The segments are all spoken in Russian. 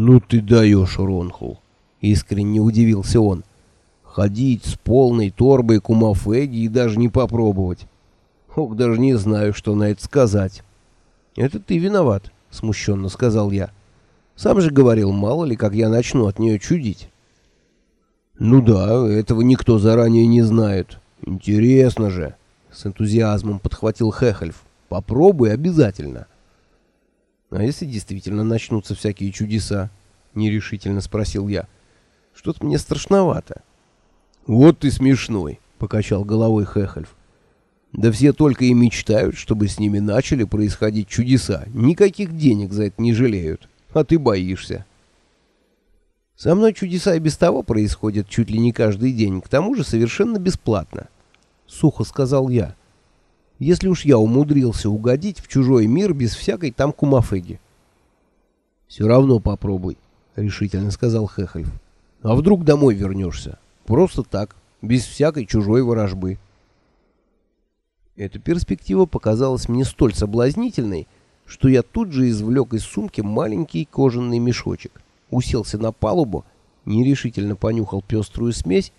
«Ну ты даешь, Ронхул!» — искренне удивился он. «Ходить с полной торбой кумафеги и даже не попробовать. Ох, даже не знаю, что на это сказать». «Это ты виноват», — смущенно сказал я. «Сам же говорил, мало ли, как я начну от нее чудить». «Ну да, этого никто заранее не знает. Интересно же!» — с энтузиазмом подхватил Хехельф. «Попробуй обязательно». «А если действительно начнутся всякие чудеса?» — нерешительно спросил я. «Что-то мне страшновато». «Вот ты смешной», — покачал головой Хехельф. «Да все только и мечтают, чтобы с ними начали происходить чудеса. Никаких денег за это не жалеют. А ты боишься». «Со мной чудеса и без того происходят чуть ли не каждый день, к тому же совершенно бесплатно», — сухо сказал я если уж я умудрился угодить в чужой мир без всякой там кумафеги. «Все равно попробуй», — решительно сказал Хехельф. «А вдруг домой вернешься? Просто так, без всякой чужой ворожбы». Эта перспектива показалась мне столь соблазнительной, что я тут же извлек из сумки маленький кожаный мешочек, уселся на палубу, нерешительно понюхал пеструю смесь,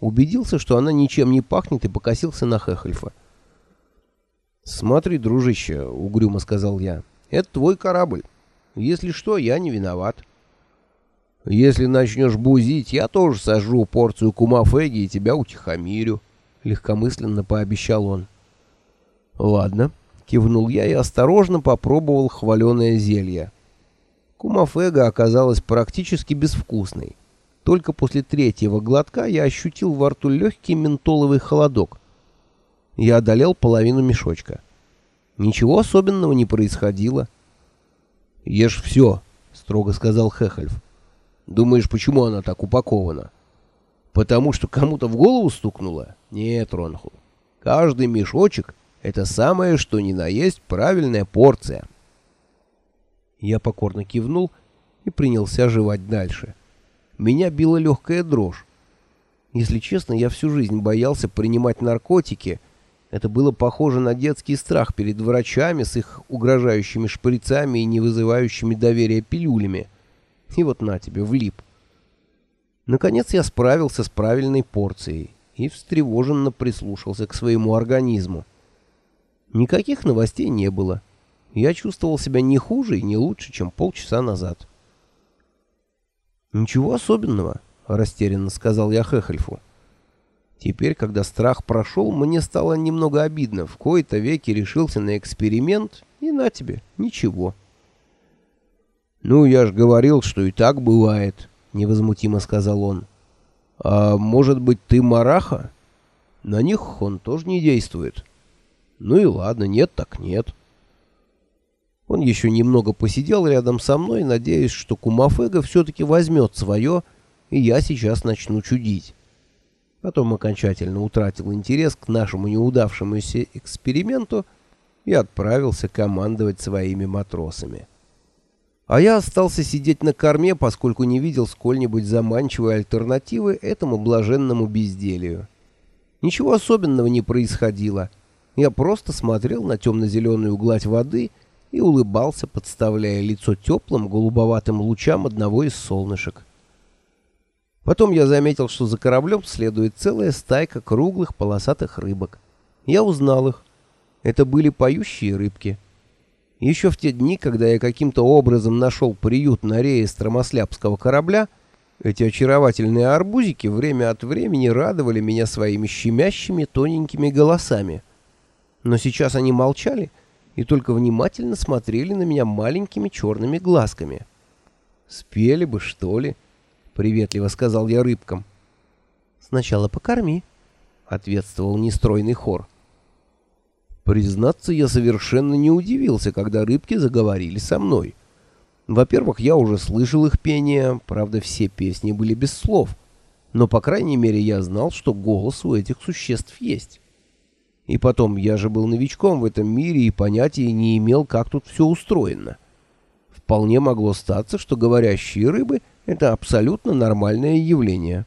убедился, что она ничем не пахнет, и покосился на Хехельфа. «Смотри, дружище», — угрюмо сказал я, — «это твой корабль. Если что, я не виноват». «Если начнешь бузить, я тоже сожру порцию кумафеги и тебя утихомирю», — легкомысленно пообещал он. «Ладно», — кивнул я и осторожно попробовал хваленое зелье. Кумафега оказалась практически безвкусной. Только после третьего глотка я ощутил во рту легкий ментоловый холодок — я одолел половину мешочка. Ничего особенного не происходило. «Ешь все», — строго сказал Хехельф. «Думаешь, почему она так упакована?» «Потому что кому-то в голову стукнуло?» «Нет, Ронху. Каждый мешочек — это самое, что ни на есть правильная порция». Я покорно кивнул и принялся жевать дальше. Меня била легкая дрожь. Если честно, я всю жизнь боялся принимать наркотики — это было похоже на детский страх перед врачами с их угрожающими шприцами и не вызывающими доверия пилюлями. И вот на тебе, влип. Наконец я справился с правильной порцией и встревоженно прислушался к своему организму. Никаких новостей не было. Я чувствовал себя не хуже и не лучше, чем полчаса назад. «Ничего особенного», — растерянно сказал я Хехельфу. Теперь, когда страх прошел, мне стало немного обидно. В кои-то веки решился на эксперимент, и на тебе, ничего. «Ну, я ж говорил, что и так бывает», — невозмутимо сказал он. «А может быть, ты мараха? На них он тоже не действует». «Ну и ладно, нет так нет». Он еще немного посидел рядом со мной, надеясь, что Кумафега все-таки возьмет свое, и я сейчас начну чудить. Потом окончательно утратил интерес к нашему неудавшемуся эксперименту и отправился командовать своими матросами. А я остался сидеть на корме, поскольку не видел сколь-нибудь заманчивой альтернативы этому блаженному безделью. Ничего особенного не происходило. Я просто смотрел на темно-зеленую гладь воды и улыбался, подставляя лицо теплым голубоватым лучам одного из солнышек. Потом я заметил, что за кораблем следует целая стайка круглых полосатых рыбок. Я узнал их. Это были поющие рыбки. Еще в те дни, когда я каким-то образом нашел приют на рее стромослябского корабля, эти очаровательные арбузики время от времени радовали меня своими щемящими тоненькими голосами. Но сейчас они молчали и только внимательно смотрели на меня маленькими черными глазками. Спели бы, что ли? —— приветливо сказал я рыбкам. «Сначала покорми», — ответствовал нестройный хор. Признаться, я совершенно не удивился, когда рыбки заговорили со мной. Во-первых, я уже слышал их пение, правда, все песни были без слов, но, по крайней мере, я знал, что голос у этих существ есть. И потом, я же был новичком в этом мире и понятия не имел, как тут все устроено. Вполне могло статься, что говорящие рыбы — это абсолютно нормальное явление.